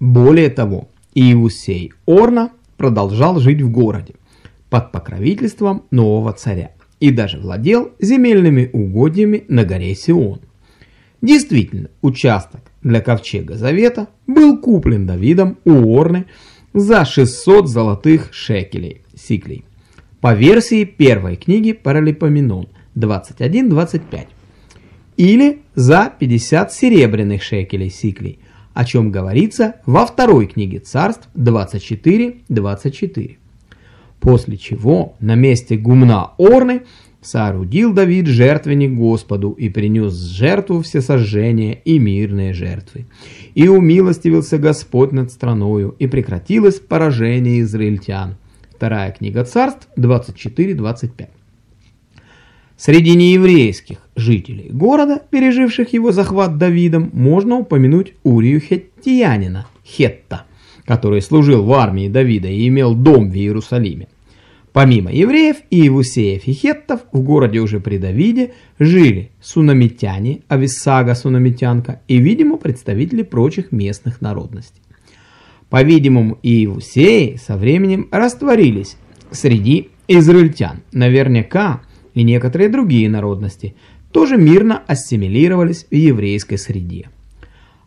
Более того, Иевусей Орна продолжал жить в городе под покровительством нового царя и даже владел земельными угодьями на горе Сион. Действительно, участок для ковчега Завета был куплен Давидом у Орны за 600 золотых шекелей, сиклей, по версии первой книги Паралипоменон 21-25, или за 50 серебряных шекелей, сиклей, о чем говорится во второй книге Царств 24-24. После чего на месте гумна Орны соорудил Давид жертвенник Господу и принес жертву всесожжения и мирные жертвы. И умилостивился Господь над страною, и прекратилось поражение израильтян. Вторая книга Царств 24-25. Среди нееврейских жителей города, переживших его захват Давидом, можно упомянуть Урию Хеттиянина, Хетта, который служил в армии Давида и имел дом в Иерусалиме. Помимо евреев и иевусеев и хеттов, в городе уже при Давиде жили сунамитяне, Ависсага сунамитянка и, видимо, представители прочих местных народностей. По-видимому, иевусеи со временем растворились среди израильтян. Наверняка и некоторые другие народности тоже мирно ассимилировались в еврейской среде.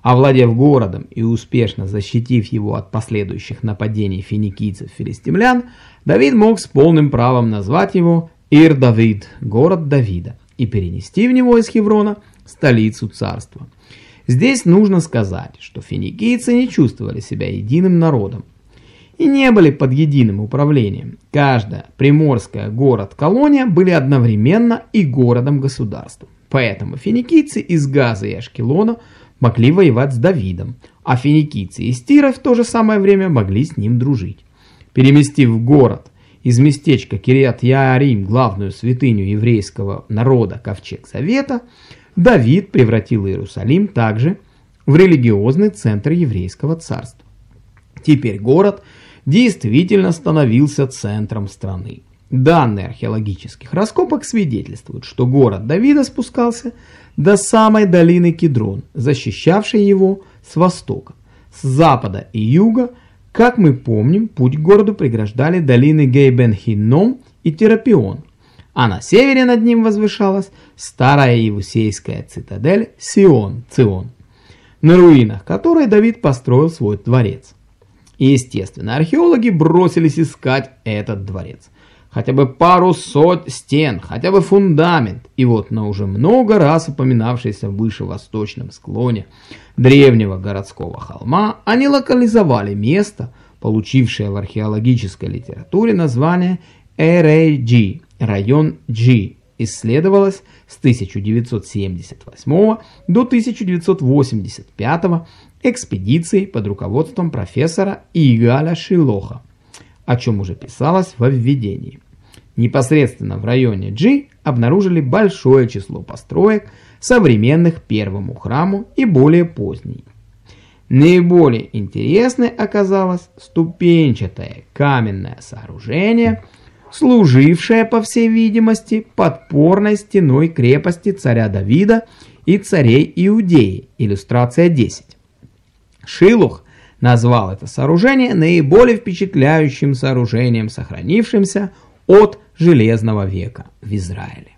Овладев городом и успешно защитив его от последующих нападений финикийцев-филистимлян, Давид мог с полным правом назвать его Ир-Давид, город Давида, и перенести в него из Хеврона столицу царства. Здесь нужно сказать, что финикийцы не чувствовали себя единым народом и не были под единым управлением. Каждая приморская город-колония были одновременно и городом-государством. Поэтому финикийцы из Газа и Ашкелона – могли воевать с Давидом, а финикийцы из Тира в то же самое время могли с ним дружить. Переместив город из местечка Кириат-Яарим, главную святыню еврейского народа Ковчег Завета, Давид превратил Иерусалим также в религиозный центр еврейского царства. Теперь город действительно становился центром страны. Данные археологических раскопок свидетельствуют, что город Давида спускался до самой долины Кедрон, защищавшей его с востока. С запада и юга, как мы помним, путь к городу преграждали долины Гейбен-Хинном и Терапион, а на севере над ним возвышалась старая Евусейская цитадель Сион, Цион, на руинах которой Давид построил свой дворец. И, естественно, археологи бросились искать этот дворец хотя бы пару сот стен, хотя бы фундамент. И вот на уже много раз упоминавшейся выше восточном склоне древнего городского холма они локализовали место, получившее в археологической литературе название RAG, район G, исследовалось с 1978 до 1985 экспедицией под руководством профессора Игаля Шилоха, о чем уже писалось во введении. Непосредственно в районе G обнаружили большое число построек, современных первому храму и более поздней. Наиболее интересной оказалось ступенчатое каменное сооружение, служившее, по всей видимости, подпорной стеной крепости царя Давида и царей Иудеи, иллюстрация 10. Шилух назвал это сооружение наиболее впечатляющим сооружением, сохранившимся от Железного века в Израиле.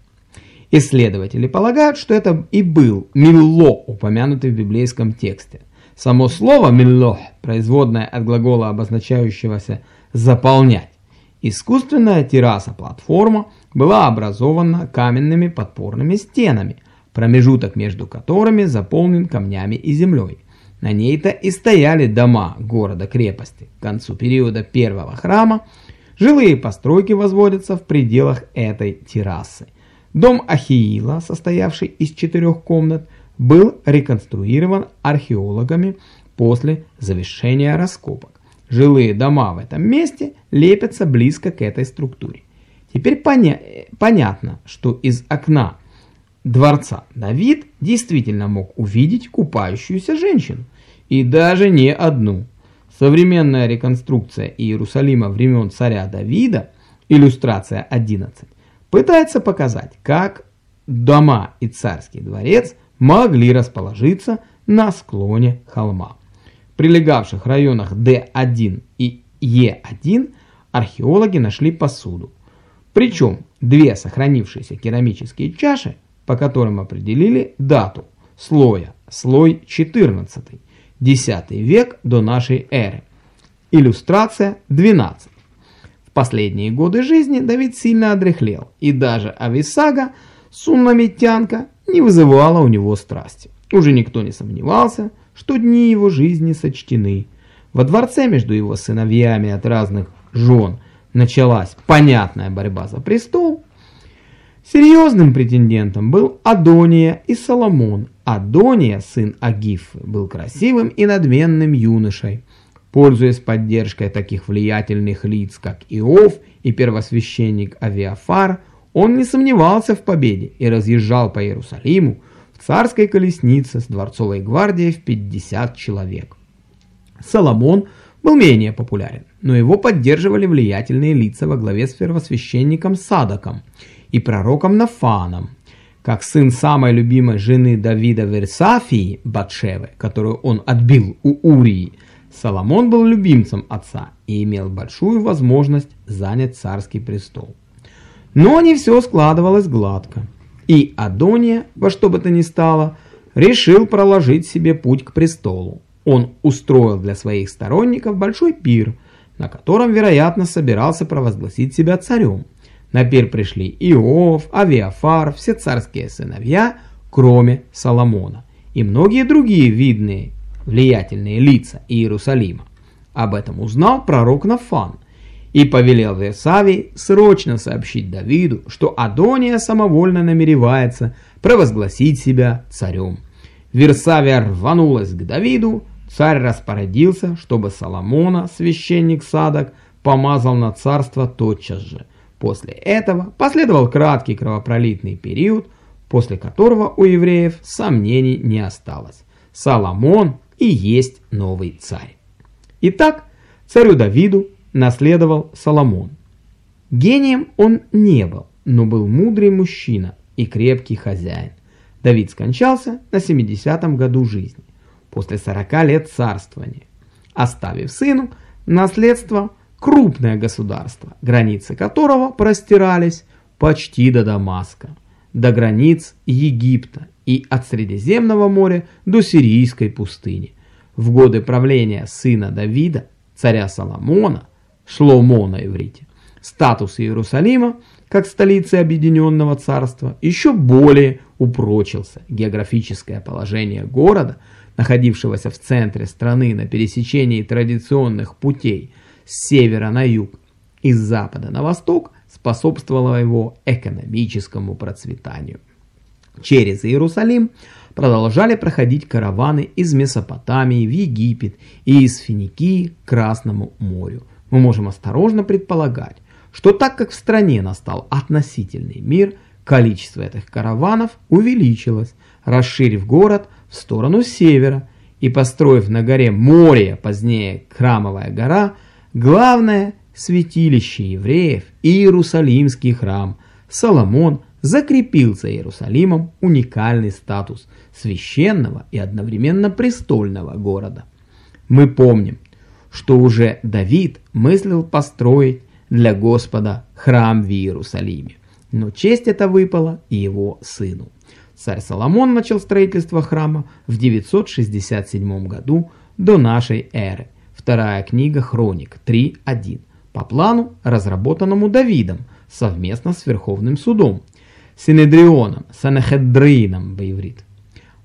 Исследователи полагают, что это и был Милло, упомянутый в библейском тексте. Само слово «милло» – производное от глагола, обозначающегося «заполнять». Искусственная терраса-платформа была образована каменными подпорными стенами, промежуток между которыми заполнен камнями и землей. На ней-то и стояли дома города-крепости. К концу периода первого храма Жилые постройки возводятся в пределах этой террасы. Дом Ахиила, состоявший из четырех комнат, был реконструирован археологами после завершения раскопок. Жилые дома в этом месте лепятся близко к этой структуре. Теперь поня понятно, что из окна дворца Давид действительно мог увидеть купающуюся женщину. И даже не одну. Современная реконструкция Иерусалима времен царя Давида, иллюстрация 11, пытается показать, как дома и царский дворец могли расположиться на склоне холма. прилегавших районах D1 и E1 археологи нашли посуду. Причем две сохранившиеся керамические чаши, по которым определили дату слоя, слой 14, 10 век до нашей эры. Иллюстрация 12. В последние годы жизни Давид сильно одряхлел, и даже Ависага, суннамитянка, не вызывала у него страсти. Уже никто не сомневался, что дни его жизни сочтены. Во дворце между его сыновьями от разных жен началась понятная борьба за престол. Серьезным претендентом был Адония и Соломон. Адония, сын Агифы, был красивым и надменным юношей. Пользуясь поддержкой таких влиятельных лиц, как Иов и первосвященник Авиафар, он не сомневался в победе и разъезжал по Иерусалиму, царской колеснице с дворцовой гвардией в 50 человек. Соломон был менее популярен, но его поддерживали влиятельные лица во главе с первосвященником Садоком и пророком Нафаном. Как сын самой любимой жены Давида Версафии, Батшевы, которую он отбил у Урии, Соломон был любимцем отца и имел большую возможность занять царский престол. Но не все складывалось гладко. И Адония, во что бы то ни стало, решил проложить себе путь к престолу. Он устроил для своих сторонников большой пир, на котором, вероятно, собирался провозгласить себя царем. На пир пришли Иов, Авиафар, все царские сыновья, кроме Соломона, и многие другие видные, влиятельные лица Иерусалима. Об этом узнал пророк Нафан, и повелел Версавий срочно сообщить Давиду, что Адония самовольно намеревается провозгласить себя царем. Версавия рванулась к Давиду, царь распорядился, чтобы Соломона, священник Садок, помазал на царство тотчас же. После этого последовал краткий кровопролитный период, после которого у евреев сомнений не осталось. Соломон и есть новый царь. Итак, царю Давиду наследовал Соломон. Гением он не был, но был мудрый мужчина и крепкий хозяин. Давид скончался на 70-м году жизни, после 40 лет царствования, оставив сыну наследство крупное государство, границы которого простирались почти до Дамаска, до границ Египта и от Средиземного моря до Сирийской пустыни. В годы правления сына Давида, царя Соломона, Шломо на иврите. Статус Иерусалима, как столицы Объединенного Царства, еще более упрочился. Географическое положение города, находившегося в центре страны на пересечении традиционных путей с севера на юг и с запада на восток, способствовало его экономическому процветанию. Через Иерусалим продолжали проходить караваны из Месопотамии в Египет и из Финикии к Красному морю – мы можем осторожно предполагать, что так как в стране настал относительный мир, количество этих караванов увеличилось, расширив город в сторону севера и построив на горе море, позднее Храмовая гора, главное святилище евреев Иерусалимский храм. Соломон закрепил за Иерусалимом уникальный статус священного и одновременно престольного города. Мы помним, что уже Давид мыслил построить для Господа храм в Иерусалиме. Но честь эта выпала и его сыну. Царь Соломон начал строительство храма в 967 году до нашей эры. Вторая книга Хроник 3.1 по плану, разработанному Давидом совместно с Верховным судом, Синедрионом, Санахедрином в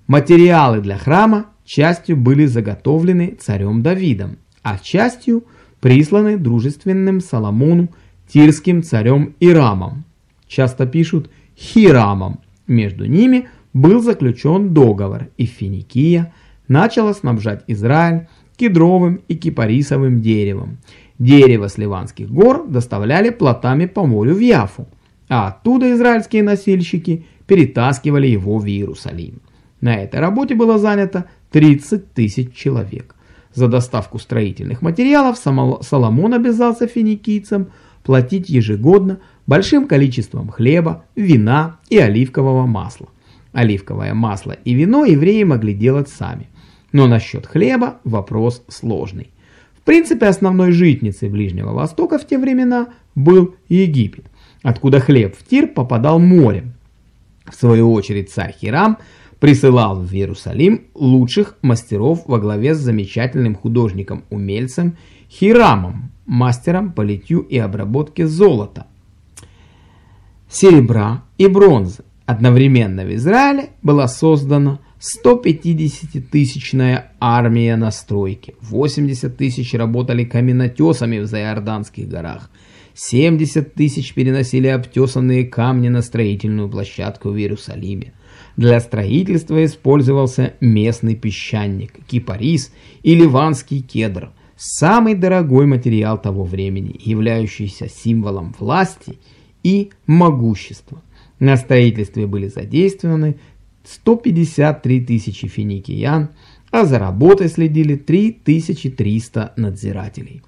Материалы для храма частью были заготовлены царем Давидом, а частью присланы дружественным Соломону тирским царем Ирамом. Часто пишут Хирамом. Между ними был заключен договор, и Финикия начала снабжать Израиль кедровым и кипарисовым деревом. Дерево с Ливанских гор доставляли плотами по морю в Яфу, а оттуда израильские носильщики перетаскивали его в Иерусалим. На этой работе было занято 30 тысяч человек. За доставку строительных материалов Соломон обязался финикийцам платить ежегодно большим количеством хлеба, вина и оливкового масла. Оливковое масло и вино евреи могли делать сами. Но насчет хлеба вопрос сложный. В принципе, основной житницей Ближнего Востока в те времена был Египет, откуда хлеб в Тир попадал морем. В свою очередь царь Хирам присылал в Иерусалим лучших мастеров во главе с замечательным художником-умельцем Хирамом, мастером по литью и обработке золота, серебра и бронзы. Одновременно в Израиле была создана 150-тысячная армия на стройке, 80 тысяч работали каменотесами в Заиорданских горах, 70 тысяч переносили обтесанные камни на строительную площадку в Иерусалиме. Для строительства использовался местный песчаник, кипарис и ливанский кедр, самый дорогой материал того времени, являющийся символом власти и могущества. На строительстве были задействованы 153 тысячи финикиян, а за работой следили 3300 надзирателей.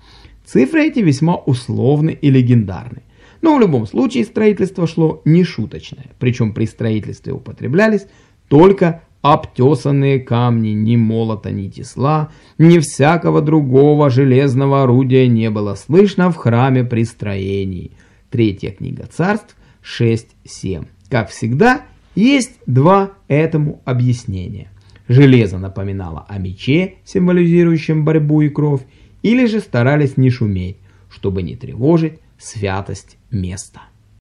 Цифры эти весьма условны и легендарны. Но в любом случае строительство шло нешуточное, причем при строительстве употреблялись только обтесанные камни, ни молота, ни тесла, ни всякого другого железного орудия не было слышно в храме при строении. Третья книга царств 6.7. Как всегда, есть два этому объяснения. Железо напоминало о мече, символизирующем борьбу и кровь, или же старались не шуметь, чтобы не тревожить святость места.